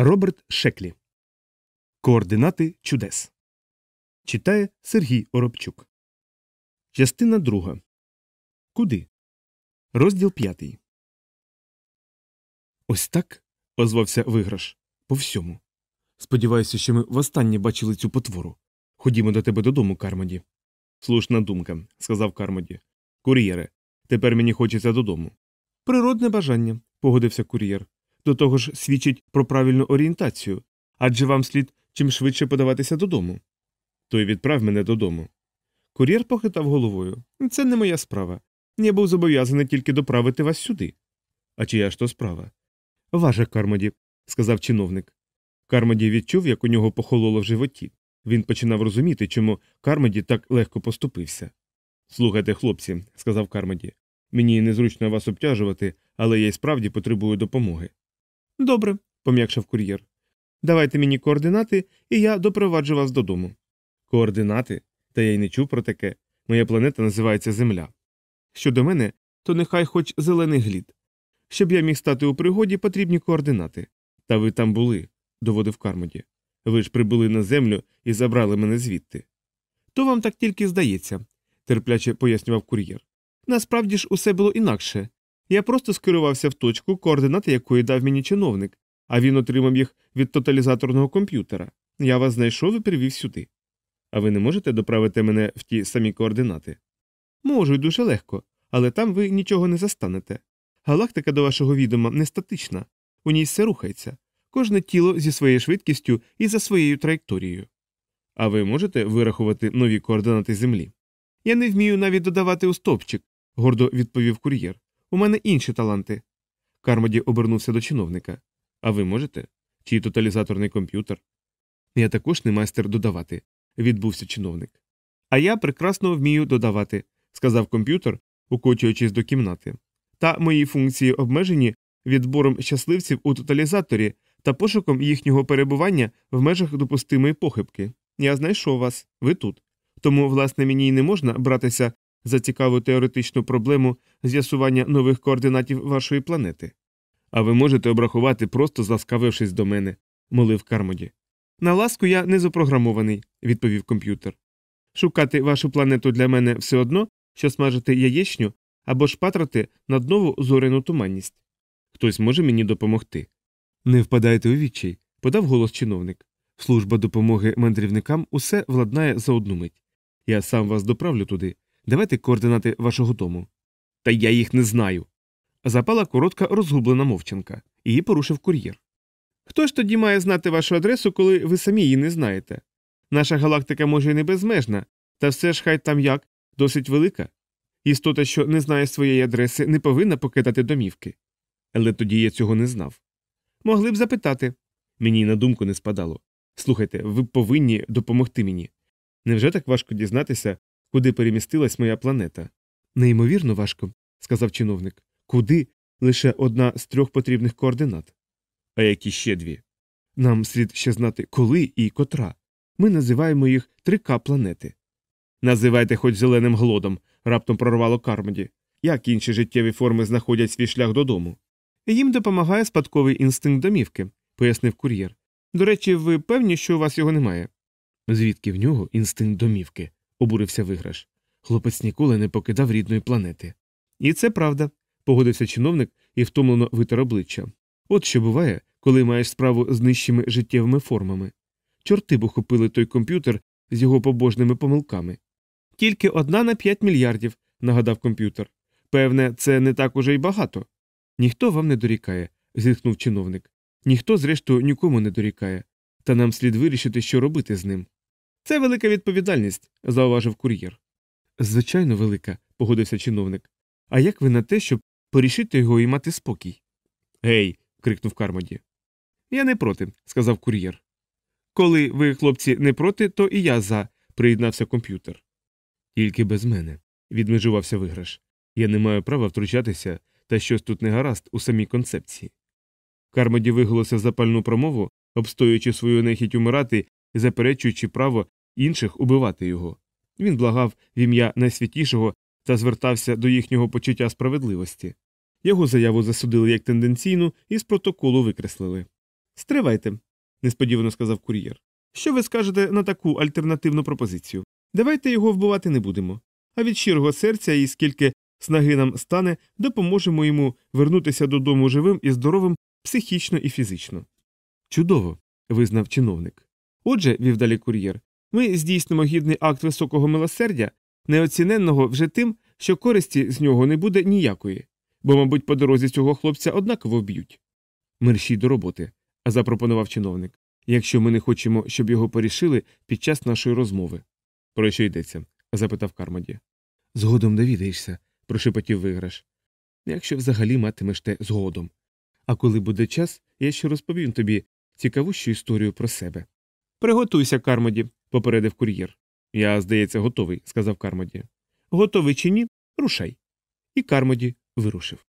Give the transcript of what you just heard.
Роберт Шеклі. Координати чудес. Читає Сергій Оробчук. Частина друга. Куди? Розділ п'ятий. Ось так. озвався виграш. По всьому. Сподіваюся, що ми востаннє бачили цю потвору. Ходімо до тебе додому, Кармоді. Слушна думка, сказав Кармоді. Кур'єре, тепер мені хочеться додому. Природне бажання, погодився кур'єр. До того ж свідчить про правильну орієнтацію, адже вам слід чим швидше подаватися додому. То й відправ мене додому. Кур'єр похитав головою. Це не моя справа. Я був зобов'язаний тільки доправити вас сюди. А чия ж то справа? Ваша Кармоді, сказав чиновник. Кармоді відчув, як у нього похололо в животі. Він починав розуміти, чому Кармоді так легко поступився. Слухайте, хлопці, сказав Кармоді, мені незручно вас обтяжувати, але я й справді потребую допомоги. Добре, пом'якшав кур'єр. Давайте мені координати, і я допроваджу вас додому. Координати? Та я й не чув про таке. Моя планета називається Земля. Щодо мене, то нехай хоч зелений глід. Щоб я міг стати у пригоді, потрібні координати. Та ви там були, доводив Кармоді. Ви ж прибули на землю і забрали мене звідти. То вам так тільки здається, терпляче пояснював кур'єр. Насправді ж усе було інакше. Я просто скерувався в точку, координати якої дав мені чиновник, а він отримав їх від тоталізаторного комп'ютера. Я вас знайшов і привів сюди. А ви не можете доправити мене в ті самі координати? Можу й дуже легко, але там ви нічого не застанете. Галактика до вашого відома не статична, у ній все рухається, кожне тіло зі своєю швидкістю і за своєю траєкторією. А ви можете вирахувати нові координати Землі? Я не вмію навіть додавати у стовпчик, гордо відповів кур'єр. У мене інші таланти. Кармоді обернувся до чиновника. А ви можете? Чий тоталізаторний комп'ютер? Я також не майстер додавати, відбувся чиновник. А я прекрасно вмію додавати, сказав комп'ютер, укочуючись до кімнати. Та мої функції обмежені відбором щасливців у тоталізаторі та пошуком їхнього перебування в межах допустимої похибки. Я знайшов вас, ви тут. Тому, власне, мені й не можна братися за цікаву теоретичну проблему з'ясування нових координатів вашої планети. А ви можете обрахувати, просто заскавившись до мене, молив Кармоді. На ласку я не запрограмований, відповів комп'ютер. Шукати вашу планету для мене все одно, що смажити яєчню або ж патрати над нову зорену туманність. Хтось може мені допомогти. Не впадайте у відчай, подав голос чиновник. Служба допомоги мандрівникам усе владнає за одну мить. Я сам вас доправлю туди. Давайте координати вашого дому. Та я їх не знаю. Запала коротка розгублена мовчанка. Її порушив кур'єр. Хто ж тоді має знати вашу адресу, коли ви самі її не знаєте? Наша галактика може й не безмежна, та все ж хай там як досить велика. Істота, що не знає своєї адреси, не повинна покидати домівки. Але тоді я цього не знав. Могли б запитати. Мені на думку не спадало. Слухайте, ви повинні допомогти мені. Невже так важко дізнатися, куди перемістилась моя планета? Неймовірно важко, сказав чиновник. Куди? Лише одна з трьох потрібних координат. А які ще дві? Нам слід ще знати, коли і котра. Ми називаємо їх 3К планети. Називайте хоч зеленим глодом, раптом прорвало Кармоді. Як інші життєві форми знаходять свій шлях додому? Їм допомагає спадковий інстинкт домівки, пояснив кур'єр. До речі, ви певні, що у вас його немає? Звідки в нього інстинкт домівки? Обурився виграш. Хлопець ніколи не покидав рідної планети. І це правда, погодився чиновник і втомлено витер обличчя. От що буває, коли маєш справу з нижчими життєвими формами. Чорти б ухопили той комп'ютер з його побожними помилками. Тільки одна на п'ять мільярдів, нагадав комп'ютер. Певне, це не так уже й багато. Ніхто вам не дорікає, зітхнув чиновник. Ніхто, зрештою, нікому не дорікає, та нам слід вирішити, що робити з ним. Це велика відповідальність, зауважив кур'єр. Звичайно, велика, погодився чиновник. А як ви на те, щоб порішити його і мати спокій? Гей. крикнув Кармоді. Я не проти, сказав кур'єр. Коли ви, хлопці, не проти, то і я за, приєднався комп'ютер. Тільки без мене, відмежувався виграш. Я не маю права втручатися, та щось тут не гаразд у самій концепції. Кармоді виголосив запальну промову, обстоюючи свою нехіть умирати і заперечуючи право інших убивати його. Він благав в ім'я найсвятішого та звертався до їхнього почуття справедливості. Його заяву засудили як тенденційну і з протоколу викреслили. Стривайте, несподівано сказав кур'єр. Що ви скажете на таку альтернативну пропозицію? Давайте його вбивати не будемо. А від щирого серця і скільки снаги нам стане, допоможемо йому вернутися додому живим і здоровим психічно і фізично. Чудово, визнав чиновник. Отже, вів далі кур'єр, ми здійснимо гідний акт високого милосердя, неоціненного вже тим, що користі з нього не буде ніякої, бо, мабуть, по дорозі цього хлопця однаково вб'ють. Мерщій до роботи, запропонував чиновник, якщо ми не хочемо, щоб його порішили під час нашої розмови. Про що йдеться? запитав Кармоді. Згодом довідаєшся, прошепотів виграш. Якщо взагалі матимеш те згодом. А коли буде час, я ще розповім тобі цікавущу історію про себе. Приготуйся, Кармоді, попередив кур'єр. Я, здається, готовий, сказав Кармоді. Готовий чи ні? Рушай. І Кармоді вирушив.